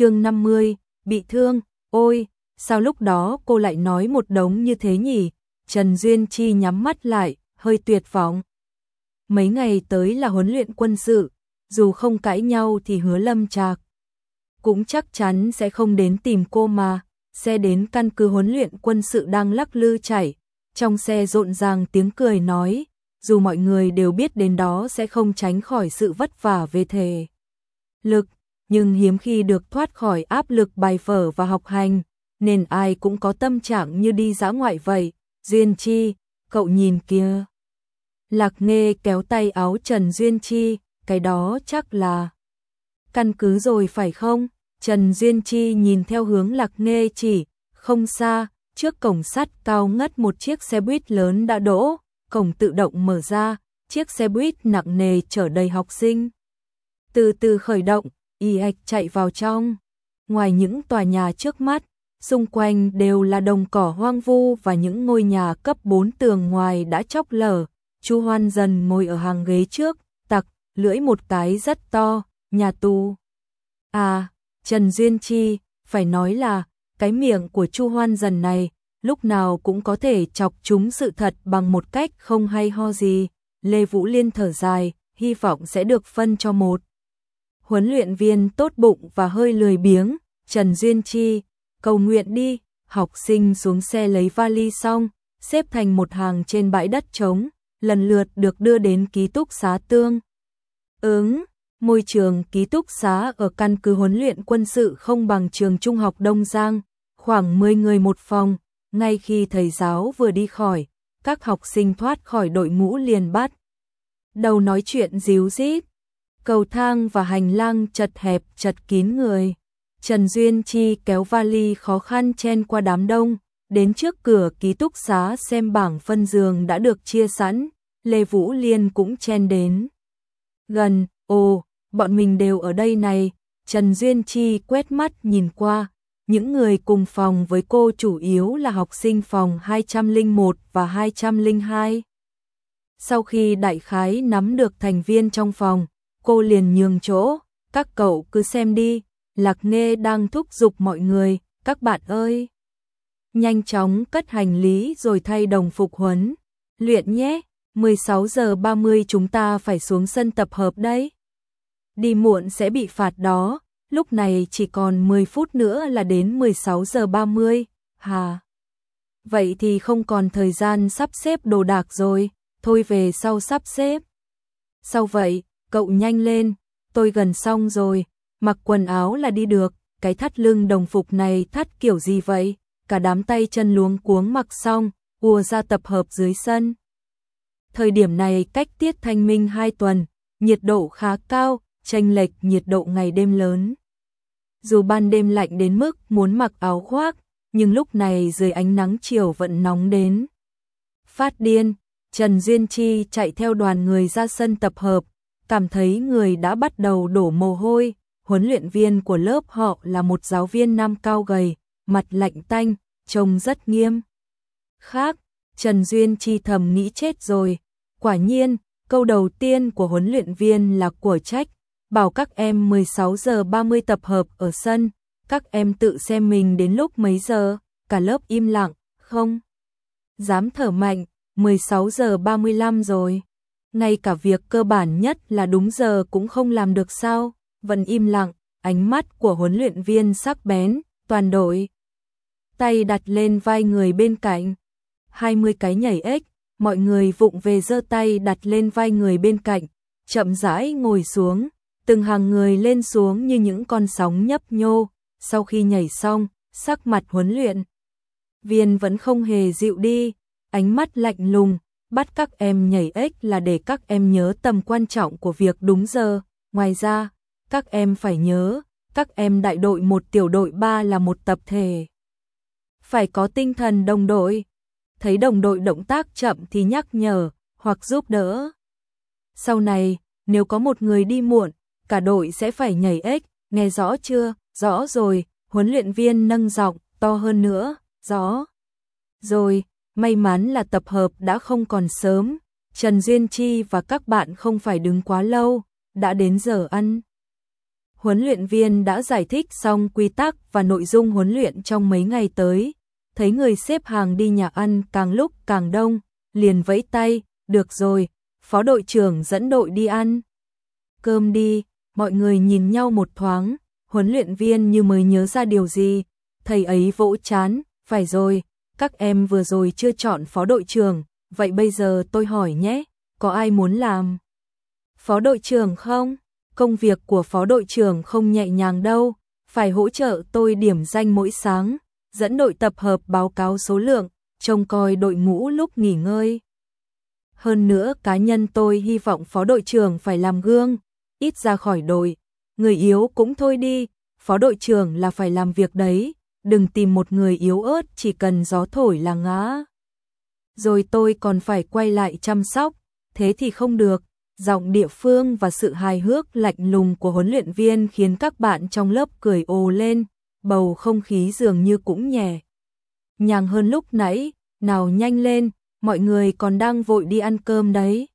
chương 50, bị thương, ôi, sao lúc đó cô lại nói một đống như thế nhỉ? Trần Duyên Chi nhắm mắt lại, hơi tuyệt vọng. Mấy ngày tới là huấn luyện quân sự, dù không cãi nhau thì hứa lâm trạc. Cũng chắc chắn sẽ không đến tìm cô mà, xe đến căn cứ huấn luyện quân sự đang lắc lư chảy. Trong xe rộn ràng tiếng cười nói, dù mọi người đều biết đến đó sẽ không tránh khỏi sự vất vả về thể. Lực, nhưng hiếm khi được thoát khỏi áp lực bài vở và học hành, nên ai cũng có tâm trạng như đi dã ngoại vậy. Duyên Chi, cậu nhìn kia. Lạc Nghê kéo tay áo Trần Duyên Chi, cái đó chắc là căn cứ rồi phải không? Trần Duyên Chi nhìn theo hướng Lạc Nghê chỉ, không xa, trước cổng sắt cao ngất một chiếc xe buýt lớn đã đỗ, cổng tự động mở ra, chiếc xe buýt nặng nề chở đầy học sinh. Từ từ khởi động, y ạch chạy vào trong. Ngoài những tòa nhà trước mắt, xung quanh đều là đồng cỏ hoang vu và những ngôi nhà cấp 4 tường ngoài đã chóc lở. Chu Hoan dần ngồi ở hàng ghế trước, tặc, lưỡi một cái rất to, nhà tù. À, Trần Duyên Chi, phải nói là, cái miệng của Chu Hoan dần này, lúc nào cũng có thể chọc chúng sự thật bằng một cách không hay ho gì. Lê Vũ Liên thở dài, hy vọng sẽ được phân cho một. Huấn luyện viên tốt bụng và hơi lười biếng, Trần Duyên Chi, cầu nguyện đi, học sinh xuống xe lấy vali xong, xếp thành một hàng trên bãi đất trống, lần lượt được đưa đến ký túc xá tương. Ứng, môi trường ký túc xá ở căn cứ huấn luyện quân sự không bằng trường trung học Đông Giang, khoảng 10 người một phòng, ngay khi thầy giáo vừa đi khỏi, các học sinh thoát khỏi đội ngũ liền bắt. Đầu nói chuyện díu dít, cầu thang và hành lang chật hẹp chật kín người. Trần Duyên Chi kéo vali khó khăn chen qua đám đông, đến trước cửa ký túc xá xem bảng phân giường đã được chia sẵn, Lê Vũ Liên cũng chen đến. Gần, ồ, bọn mình đều ở đây này, Trần Duyên Chi quét mắt nhìn qua, những người cùng phòng với cô chủ yếu là học sinh phòng 201 và 202. Sau khi đại khái nắm được thành viên trong phòng, cô liền nhường chỗ, các cậu cứ xem đi, Lạc Nghê đang thúc giục mọi người, các bạn ơi. Nhanh chóng cất hành lý rồi thay đồng phục huấn. Luyện nhé, 16 giờ 30 chúng ta phải xuống sân tập hợp đấy. Đi muộn sẽ bị phạt đó, lúc này chỉ còn 10 phút nữa là đến 16 giờ 30, hà. Vậy thì không còn thời gian sắp xếp đồ đạc rồi, thôi về sau sắp xếp. Sau vậy, cậu nhanh lên, tôi gần xong rồi, mặc quần áo là đi được, cái thắt lưng đồng phục này thắt kiểu gì vậy? Cả đám tay chân luống cuống mặc xong, ùa ra tập hợp dưới sân. Thời điểm này cách tiết thanh minh 2 tuần, nhiệt độ khá cao, chênh lệch nhiệt độ ngày đêm lớn. Dù ban đêm lạnh đến mức muốn mặc áo khoác, nhưng lúc này dưới ánh nắng chiều vẫn nóng đến. Phát điên, Trần Duyên Chi chạy theo đoàn người ra sân tập hợp, cảm thấy người đã bắt đầu đổ mồ hôi, huấn luyện viên của lớp họ là một giáo viên nam cao gầy, mặt lạnh tanh, trông rất nghiêm. Khác, Trần Duyên Chi thầm nghĩ chết rồi, quả nhiên, câu đầu tiên của huấn luyện viên là của trách, bảo các em 16 giờ 30 tập hợp ở sân, các em tự xem mình đến lúc mấy giờ, cả lớp im lặng, không. Dám thở mạnh, 16 giờ 35 rồi. Ngay cả việc cơ bản nhất là đúng giờ cũng không làm được sao, vẫn im lặng, ánh mắt của huấn luyện viên sắc bén, toàn đội. Tay đặt lên vai người bên cạnh, 20 cái nhảy ếch, mọi người vụng về giơ tay đặt lên vai người bên cạnh, chậm rãi ngồi xuống, từng hàng người lên xuống như những con sóng nhấp nhô, sau khi nhảy xong, sắc mặt huấn luyện. Viên vẫn không hề dịu đi, ánh mắt lạnh lùng, bắt các em nhảy ếch là để các em nhớ tầm quan trọng của việc đúng giờ, ngoài ra, các em phải nhớ, các em đại đội một tiểu đội ba là một tập thể. Phải có tinh thần đồng đội, thấy đồng đội động tác chậm thì nhắc nhở, hoặc giúp đỡ. Sau này, nếu có một người đi muộn, cả đội sẽ phải nhảy ếch, nghe rõ chưa? Rõ rồi, huấn luyện viên nâng giọng to hơn nữa, rõ. Rồi, may mắn là tập hợp đã không còn sớm, Trần Duyên Chi và các bạn không phải đứng quá lâu, đã đến giờ ăn. Huấn luyện viên đã giải thích xong quy tắc và nội dung huấn luyện trong mấy ngày tới, thấy người xếp hàng đi nhà ăn càng lúc càng đông, liền vẫy tay, được rồi, phó đội trưởng dẫn đội đi ăn. Cơm đi, mọi người nhìn nhau một thoáng, huấn luyện viên như mới nhớ ra điều gì, thầy ấy vỗ chán, phải rồi, các em vừa rồi chưa chọn phó đội trưởng, vậy bây giờ tôi hỏi nhé, có ai muốn làm? Phó đội trưởng không? Công việc của phó đội trưởng không nhẹ nhàng đâu, phải hỗ trợ tôi điểm danh mỗi sáng, dẫn đội tập hợp báo cáo số lượng, trông coi đội ngũ lúc nghỉ ngơi. Hơn nữa cá nhân tôi hy vọng phó đội trưởng phải làm gương, ít ra khỏi đội, người yếu cũng thôi đi, phó đội trưởng là phải làm việc đấy, đừng tìm một người yếu ớt chỉ cần gió thổi là ngã. Rồi tôi còn phải quay lại chăm sóc, thế thì không được. Giọng địa phương và sự hài hước lạnh lùng của huấn luyện viên khiến các bạn trong lớp cười ồ lên, bầu không khí dường như cũng nhẹ. Nhàng hơn lúc nãy, nào nhanh lên, mọi người còn đang vội đi ăn cơm đấy.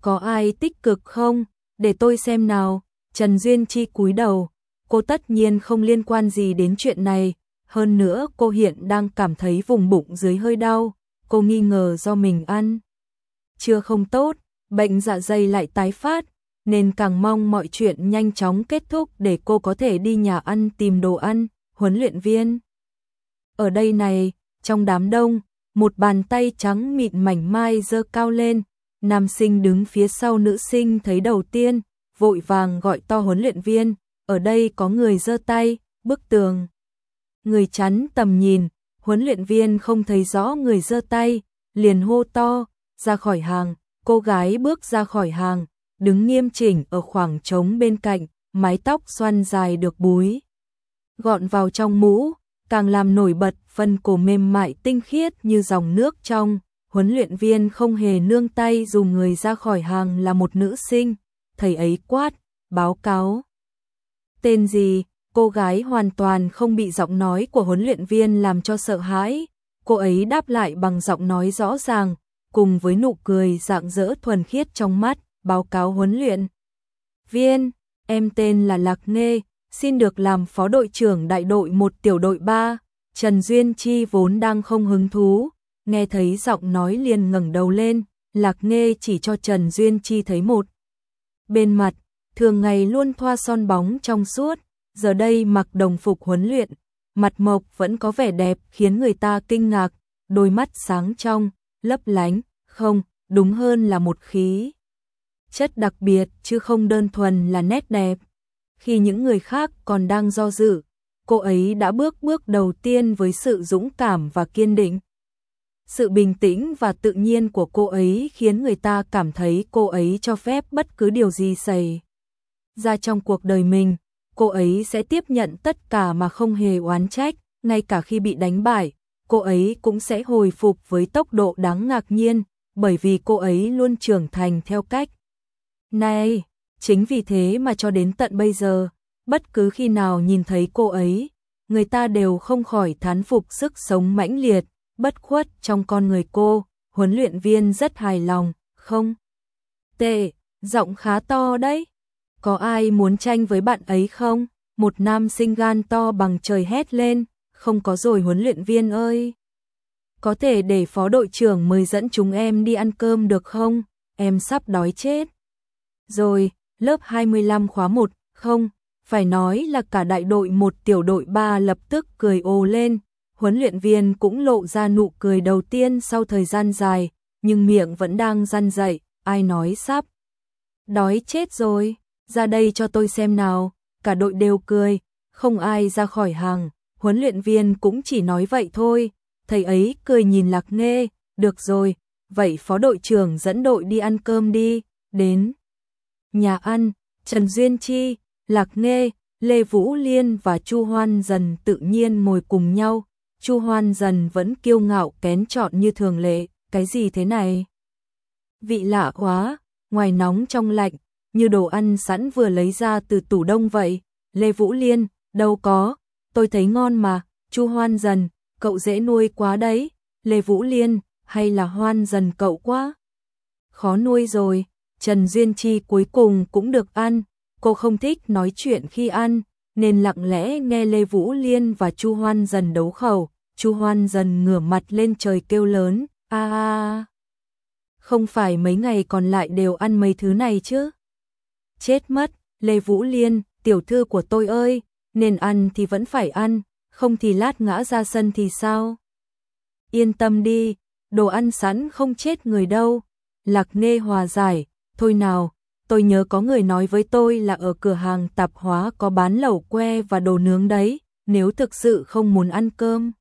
Có ai tích cực không? Để tôi xem nào. Trần Duyên Chi cúi đầu, cô tất nhiên không liên quan gì đến chuyện này, hơn nữa cô hiện đang cảm thấy vùng bụng dưới hơi đau, cô nghi ngờ do mình ăn. Chưa không tốt, bệnh dạ dày lại tái phát, nên càng mong mọi chuyện nhanh chóng kết thúc để cô có thể đi nhà ăn tìm đồ ăn, huấn luyện viên. Ở đây này, trong đám đông, một bàn tay trắng mịn mảnh mai dơ cao lên, nam sinh đứng phía sau nữ sinh thấy đầu tiên, vội vàng gọi to huấn luyện viên, ở đây có người giơ tay, bức tường. Người chắn tầm nhìn, huấn luyện viên không thấy rõ người giơ tay, liền hô to, ra khỏi hàng, cô gái bước ra khỏi hàng, đứng nghiêm chỉnh ở khoảng trống bên cạnh, mái tóc xoăn dài được búi. Gọn vào trong mũ, càng làm nổi bật phần cổ mềm mại tinh khiết như dòng nước trong. Huấn luyện viên không hề nương tay dù người ra khỏi hàng là một nữ sinh, thầy ấy quát, báo cáo. Tên gì? Cô gái hoàn toàn không bị giọng nói của huấn luyện viên làm cho sợ hãi. Cô ấy đáp lại bằng giọng nói rõ ràng, cùng với nụ cười dạng dỡ thuần khiết trong mắt, báo cáo huấn luyện. Viên, em tên là Lạc Nghê, xin được làm phó đội trưởng đại đội một tiểu đội 3. Trần Duyên Chi vốn đang không hứng thú, nghe thấy giọng nói liền ngẩng đầu lên, Lạc Nghê chỉ cho Trần Duyên Chi thấy một. Bên mặt, thường ngày luôn thoa son bóng trong suốt, giờ đây mặc đồng phục huấn luyện, mặt mộc vẫn có vẻ đẹp khiến người ta kinh ngạc, đôi mắt sáng trong, lấp lánh, không, đúng hơn là một khí. Chất đặc biệt chứ không đơn thuần là nét đẹp. Khi những người khác còn đang do dự, cô ấy đã bước bước đầu tiên với sự dũng cảm và kiên định. Sự bình tĩnh và tự nhiên của cô ấy khiến người ta cảm thấy cô ấy cho phép bất cứ điều gì xảy ra trong cuộc đời mình, cô ấy sẽ tiếp nhận tất cả mà không hề oán trách, ngay cả khi bị đánh bại, cô ấy cũng sẽ hồi phục với tốc độ đáng ngạc nhiên, bởi vì cô ấy luôn trưởng thành theo cách. Này, chính vì thế mà cho đến tận bây giờ, bất cứ khi nào nhìn thấy cô ấy, người ta đều không khỏi thán phục sức sống mãnh liệt, bất khuất trong con người cô, huấn luyện viên rất hài lòng, không? Tệ, giọng khá to đấy. Có ai muốn tranh với bạn ấy không? Một nam sinh gan to bằng trời hét lên, không có rồi huấn luyện viên ơi. Có thể để phó đội trưởng mời dẫn chúng em đi ăn cơm được không? Em sắp đói chết. Rồi, lớp 25 khóa 1, không, phải nói là cả đại đội một tiểu đội 3 lập tức cười ồ lên, huấn luyện viên cũng lộ ra nụ cười đầu tiên sau thời gian dài, nhưng miệng vẫn đang răn dậy, ai nói sắp. Đói chết rồi, ra đây cho tôi xem nào, cả đội đều cười, không ai ra khỏi hàng, huấn luyện viên cũng chỉ nói vậy thôi, thầy ấy cười nhìn lạc nghe, được rồi, vậy phó đội trưởng dẫn đội đi ăn cơm đi, đến. Nhà ăn, Trần Duyên Chi, Lạc Nghê, Lê Vũ Liên và Chu Hoan dần tự nhiên ngồi cùng nhau, Chu Hoan dần vẫn kiêu ngạo kén chọn như thường lệ, cái gì thế này? Vị lạ quá, ngoài nóng trong lạnh, như đồ ăn sẵn vừa lấy ra từ tủ đông vậy. Lê Vũ Liên, đâu có, tôi thấy ngon mà, Chu Hoan dần, cậu dễ nuôi quá đấy. Lê Vũ Liên, hay là Hoan dần cậu quá? Khó nuôi rồi, Trần Duyên Chi cuối cùng cũng được ăn, cô không thích nói chuyện khi ăn, nên lặng lẽ nghe Lê Vũ Liên và Chu Hoan dần đấu khẩu. Chu Hoan dần ngửa mặt lên trời kêu lớn, a a. Không phải mấy ngày còn lại đều ăn mấy thứ này chứ? Chết mất, Lê Vũ Liên, tiểu thư của tôi ơi, nên ăn thì vẫn phải ăn, không thì lát ngã ra sân thì sao? Yên tâm đi, đồ ăn sẵn không chết người đâu. Lạc Nê hòa giải, thôi nào, tôi nhớ có người nói với tôi là ở cửa hàng tạp hóa có bán lẩu que và đồ nướng đấy, nếu thực sự không muốn ăn cơm.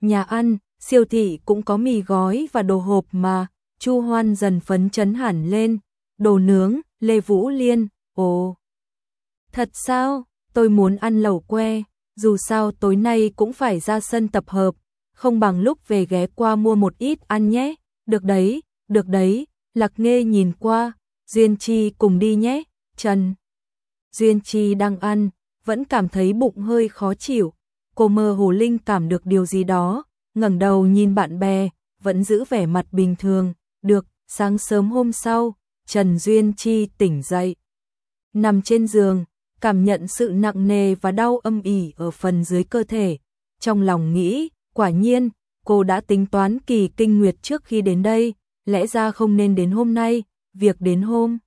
Nhà ăn, siêu thị cũng có mì gói và đồ hộp mà, Chu Hoan dần phấn chấn hẳn lên, đồ nướng, Lê Vũ Liên, ồ. Thật sao, tôi muốn ăn lẩu que, dù sao tối nay cũng phải ra sân tập hợp, không bằng lúc về ghé qua mua một ít ăn nhé, được đấy, được đấy, Lạc Nghê nhìn qua, Duyên Chi cùng đi nhé, Trần. Duyên Chi đang ăn, vẫn cảm thấy bụng hơi khó chịu, cô mơ hồ linh cảm được điều gì đó, ngẩng đầu nhìn bạn bè, vẫn giữ vẻ mặt bình thường, được, sáng sớm hôm sau, Trần Duyên Chi tỉnh dậy. Nằm trên giường, cảm nhận sự nặng nề và đau âm ỉ ở phần dưới cơ thể, trong lòng nghĩ, quả nhiên, cô đã tính toán kỳ kinh nguyệt trước khi đến đây, lẽ ra không nên đến hôm nay, việc đến hôm.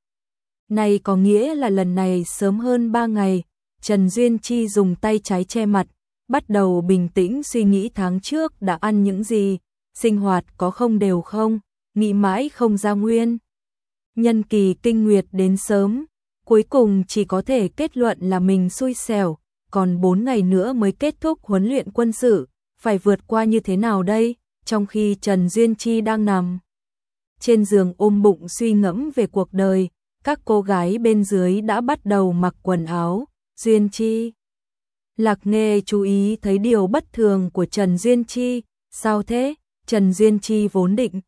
Này có nghĩa là lần này sớm hơn 3 ngày, Trần Duyên Chi dùng tay trái che mặt, bắt đầu bình tĩnh suy nghĩ tháng trước đã ăn những gì, sinh hoạt có không đều không, nghĩ mãi không ra nguyên. Nhân kỳ kinh nguyệt đến sớm, cuối cùng chỉ có thể kết luận là mình xui xẻo, còn 4 ngày nữa mới kết thúc huấn luyện quân sự, phải vượt qua như thế nào đây, trong khi Trần Duyên Chi đang nằm trên giường ôm bụng suy ngẫm về cuộc đời, các cô gái bên dưới đã bắt đầu mặc quần áo, Duyên Chi. Lạc Nghê chú ý thấy điều bất thường của Trần Duyên Chi, sao thế? Trần Duyên Chi vốn định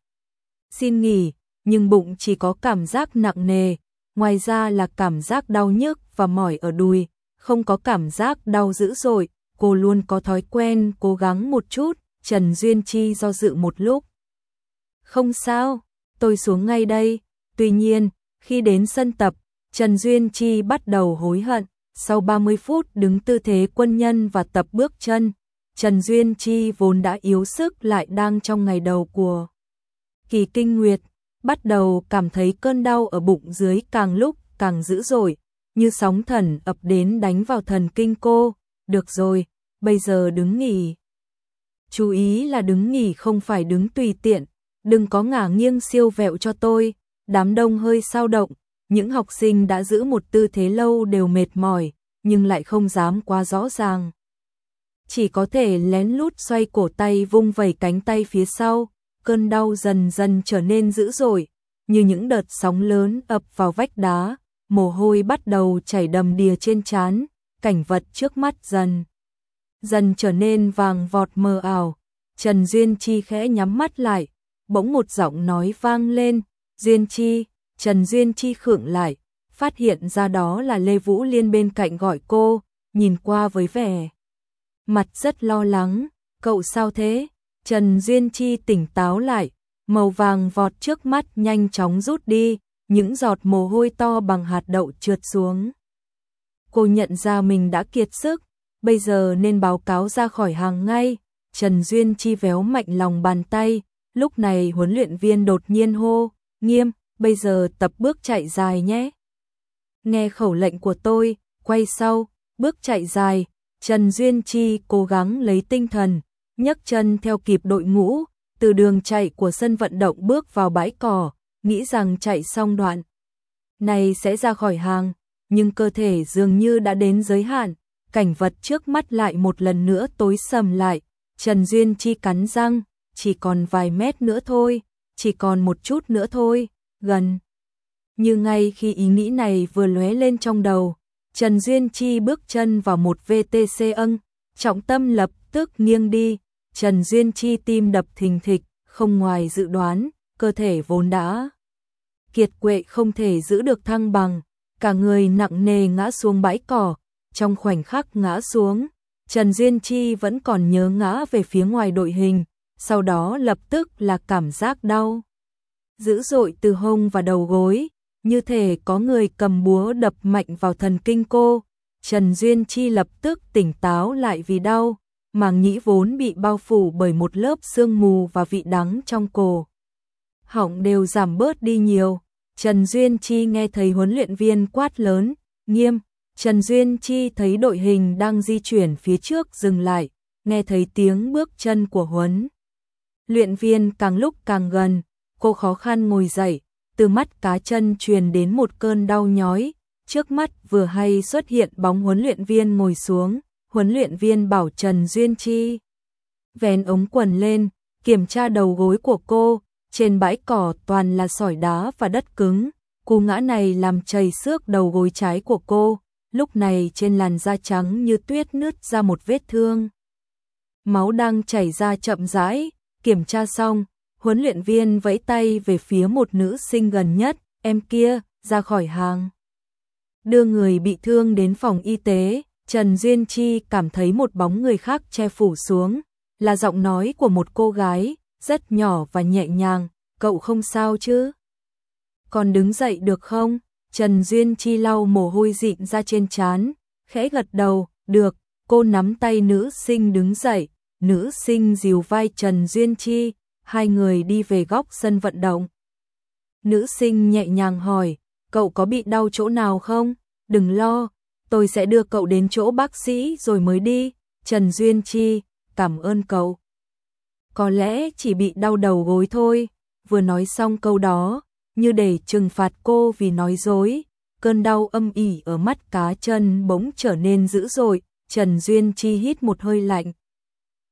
xin nghỉ, nhưng bụng chỉ có cảm giác nặng nề, ngoài ra là cảm giác đau nhức và mỏi ở đùi, không có cảm giác đau dữ dội, cô luôn có thói quen cố gắng một chút, Trần Duyên Chi do dự một lúc. Không sao, tôi xuống ngay đây. Tuy nhiên, khi đến sân tập, Trần Duyên Chi bắt đầu hối hận. Sau 30 phút đứng tư thế quân nhân và tập bước chân, Trần Duyên Chi vốn đã yếu sức lại đang trong ngày đầu của kỳ kinh nguyệt, bắt đầu cảm thấy cơn đau ở bụng dưới càng lúc càng dữ dội, như sóng thần ập đến đánh vào thần kinh cô. Được rồi, bây giờ đứng nghỉ. Chú ý là đứng nghỉ không phải đứng tùy tiện, đừng có ngả nghiêng siêu vẹo cho tôi. Đám đông hơi sao động, những học sinh đã giữ một tư thế lâu đều mệt mỏi, nhưng lại không dám quá rõ ràng. Chỉ có thể lén lút xoay cổ tay vung vẩy cánh tay phía sau, cơn đau dần dần trở nên dữ dội, như những đợt sóng lớn ập vào vách đá, mồ hôi bắt đầu chảy đầm đìa trên trán, cảnh vật trước mắt dần dần trở nên vàng vọt mờ ảo. Trần Duyên Chi khẽ nhắm mắt lại, bỗng một giọng nói vang lên, "Duyên Chi." Trần Duyên Chi khựng lại, phát hiện ra đó là Lê Vũ Liên bên cạnh gọi cô, nhìn qua với vẻ mặt rất lo lắng, "Cậu sao thế?" Trần Duyên Chi tỉnh táo lại, màu vàng vọt trước mắt nhanh chóng rút đi, những giọt mồ hôi to bằng hạt đậu trượt xuống. Cô nhận ra mình đã kiệt sức, bây giờ nên báo cáo ra khỏi hàng ngay. Trần Duyên Chi véo mạnh lòng bàn tay, lúc này huấn luyện viên đột nhiên hô, nghiêm, bây giờ tập bước chạy dài nhé. Nghe khẩu lệnh của tôi, quay sau, bước chạy dài, Trần Duyên Chi cố gắng lấy tinh thần, nhấc chân theo kịp đội ngũ, từ đường chạy của sân vận động bước vào bãi cỏ, nghĩ rằng chạy xong đoạn này sẽ ra khỏi hàng, nhưng cơ thể dường như đã đến giới hạn, cảnh vật trước mắt lại một lần nữa tối sầm lại, Trần Duyên Chi cắn răng, chỉ còn vài mét nữa thôi, chỉ còn một chút nữa thôi, gần. Như ngay khi ý nghĩ này vừa lóe lên trong đầu, Trần Duyên Chi bước chân vào một VTC âng, trọng tâm lập tức nghiêng đi, Trần Duyên Chi tim đập thình thịch, không ngoài dự đoán, cơ thể vốn đã kiệt quệ không thể giữ được thăng bằng, cả người nặng nề ngã xuống bãi cỏ, trong khoảnh khắc ngã xuống, Trần Duyên Chi vẫn còn nhớ ngã về phía ngoài đội hình, sau đó lập tức là cảm giác đau. Dữ dội từ hông và đầu gối, như thể có người cầm búa đập mạnh vào thần kinh cô. Trần Duyên Chi lập tức tỉnh táo lại vì đau, màng nhĩ vốn bị bao phủ bởi một lớp sương mù và vị đắng trong cổ. Họng đều giảm bớt đi nhiều. Trần Duyên Chi nghe thấy huấn luyện viên quát lớn, nghiêm. Trần Duyên Chi thấy đội hình đang di chuyển phía trước dừng lại, nghe thấy tiếng bước chân của huấn. Luyện viên càng lúc càng gần, cô khó khăn ngồi dậy, từ mắt cá chân truyền đến một cơn đau nhói, trước mắt vừa hay xuất hiện bóng huấn luyện viên ngồi xuống, huấn luyện viên bảo Trần Duyên Chi. Vén ống quần lên, kiểm tra đầu gối của cô, trên bãi cỏ toàn là sỏi đá và đất cứng, cú ngã này làm chảy xước đầu gối trái của cô, lúc này trên làn da trắng như tuyết nứt ra một vết thương. Máu đang chảy ra chậm rãi, kiểm tra xong, huấn luyện viên vẫy tay về phía một nữ sinh gần nhất, em kia, ra khỏi hàng. Đưa người bị thương đến phòng y tế, Trần Duyên Chi cảm thấy một bóng người khác che phủ xuống, là giọng nói của một cô gái, rất nhỏ và nhẹ nhàng, cậu không sao chứ? Còn đứng dậy được không? Trần Duyên Chi lau mồ hôi dịn ra trên trán, khẽ gật đầu, được, cô nắm tay nữ sinh đứng dậy, nữ sinh dìu vai Trần Duyên Chi, hai người đi về góc sân vận động. Nữ sinh nhẹ nhàng hỏi, cậu có bị đau chỗ nào không? Đừng lo, tôi sẽ đưa cậu đến chỗ bác sĩ rồi mới đi. Trần Duyên Chi, cảm ơn cậu. Có lẽ chỉ bị đau đầu gối thôi. Vừa nói xong câu đó, như để trừng phạt cô vì nói dối, cơn đau âm ỉ ở mắt cá chân bỗng trở nên dữ dội, Trần Duyên Chi hít một hơi lạnh.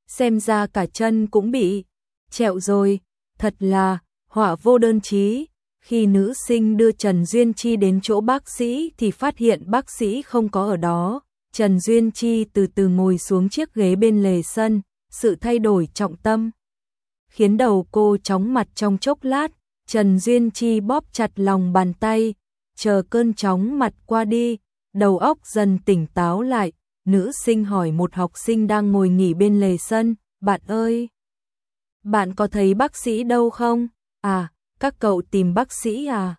Xem ra cả chân cũng bị trẹo rồi, thật là họa vô đơn chí. Khi nữ sinh đưa Trần Duyên Chi đến chỗ bác sĩ thì phát hiện bác sĩ không có ở đó. Trần Duyên Chi từ từ ngồi xuống chiếc ghế bên lề sân, sự thay đổi trọng tâm. Khiến đầu cô chóng mặt trong chốc lát, Trần Duyên Chi bóp chặt lòng bàn tay, chờ cơn chóng mặt qua đi, đầu óc dần tỉnh táo lại, nữ sinh hỏi một học sinh đang ngồi nghỉ bên lề sân, bạn ơi, bạn có thấy bác sĩ đâu không? À, các cậu tìm bác sĩ à?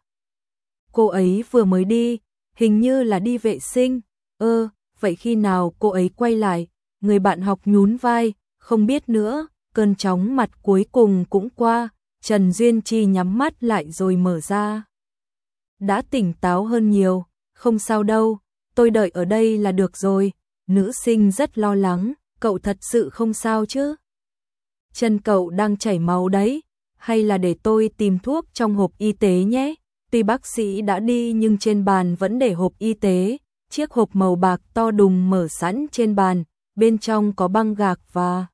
Cô ấy vừa mới đi, hình như là đi vệ sinh, ơ, vậy khi nào cô ấy quay lại? Người bạn học nhún vai, không biết nữa, cơn chóng mặt cuối cùng cũng qua, Trần Duyên Chi nhắm mắt lại rồi mở ra. Đã tỉnh táo hơn nhiều, không sao đâu, tôi đợi ở đây là được rồi. Nữ sinh rất lo lắng, cậu thật sự không sao chứ? Chân cậu đang chảy máu đấy, hay là để tôi tìm thuốc trong hộp y tế nhé? Tuy bác sĩ đã đi nhưng trên bàn vẫn để hộp y tế, chiếc hộp màu bạc to đùng mở sẵn trên bàn, bên trong có băng gạc và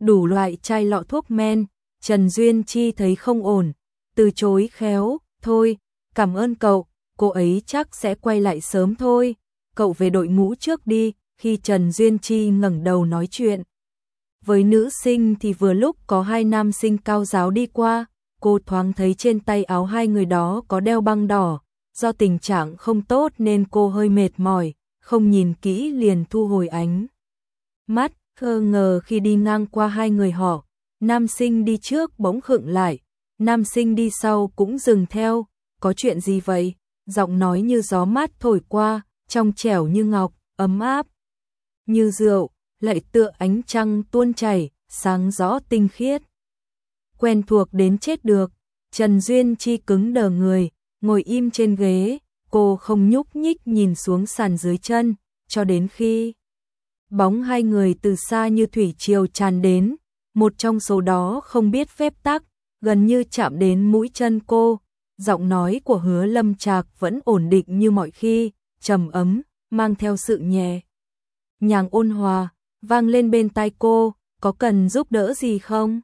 đủ loại chai lọ thuốc men, Trần Duyên Chi thấy không ổn, từ chối khéo, thôi, cảm ơn cậu, cô ấy chắc sẽ quay lại sớm thôi, cậu về đội ngũ trước đi, khi Trần Duyên Chi ngẩng đầu nói chuyện. Với nữ sinh thì vừa lúc có hai nam sinh cao giáo đi qua, cô thoáng thấy trên tay áo hai người đó có đeo băng đỏ, do tình trạng không tốt nên cô hơi mệt mỏi, không nhìn kỹ liền thu hồi ánh. Mắt, khơ ngờ khi đi ngang qua hai người họ, Nam sinh đi trước bỗng khựng lại, nam sinh đi sau cũng dừng theo, có chuyện gì vậy? Giọng nói như gió mát thổi qua, trong trẻo như ngọc, ấm áp, như rượu, lại tựa ánh trăng tuôn chảy, sáng rõ tinh khiết. Quen thuộc đến chết được, Trần Duyên Chi cứng đờ người, ngồi im trên ghế, cô không nhúc nhích nhìn xuống sàn dưới chân, cho đến khi bóng hai người từ xa như thủy triều tràn đến, một trong số đó không biết phép tắc, gần như chạm đến mũi chân cô. Giọng nói của hứa lâm trạc vẫn ổn định như mọi khi, trầm ấm, mang theo sự nhẹ. Nhàng ôn hòa, vang lên bên tai cô, có cần giúp đỡ gì không?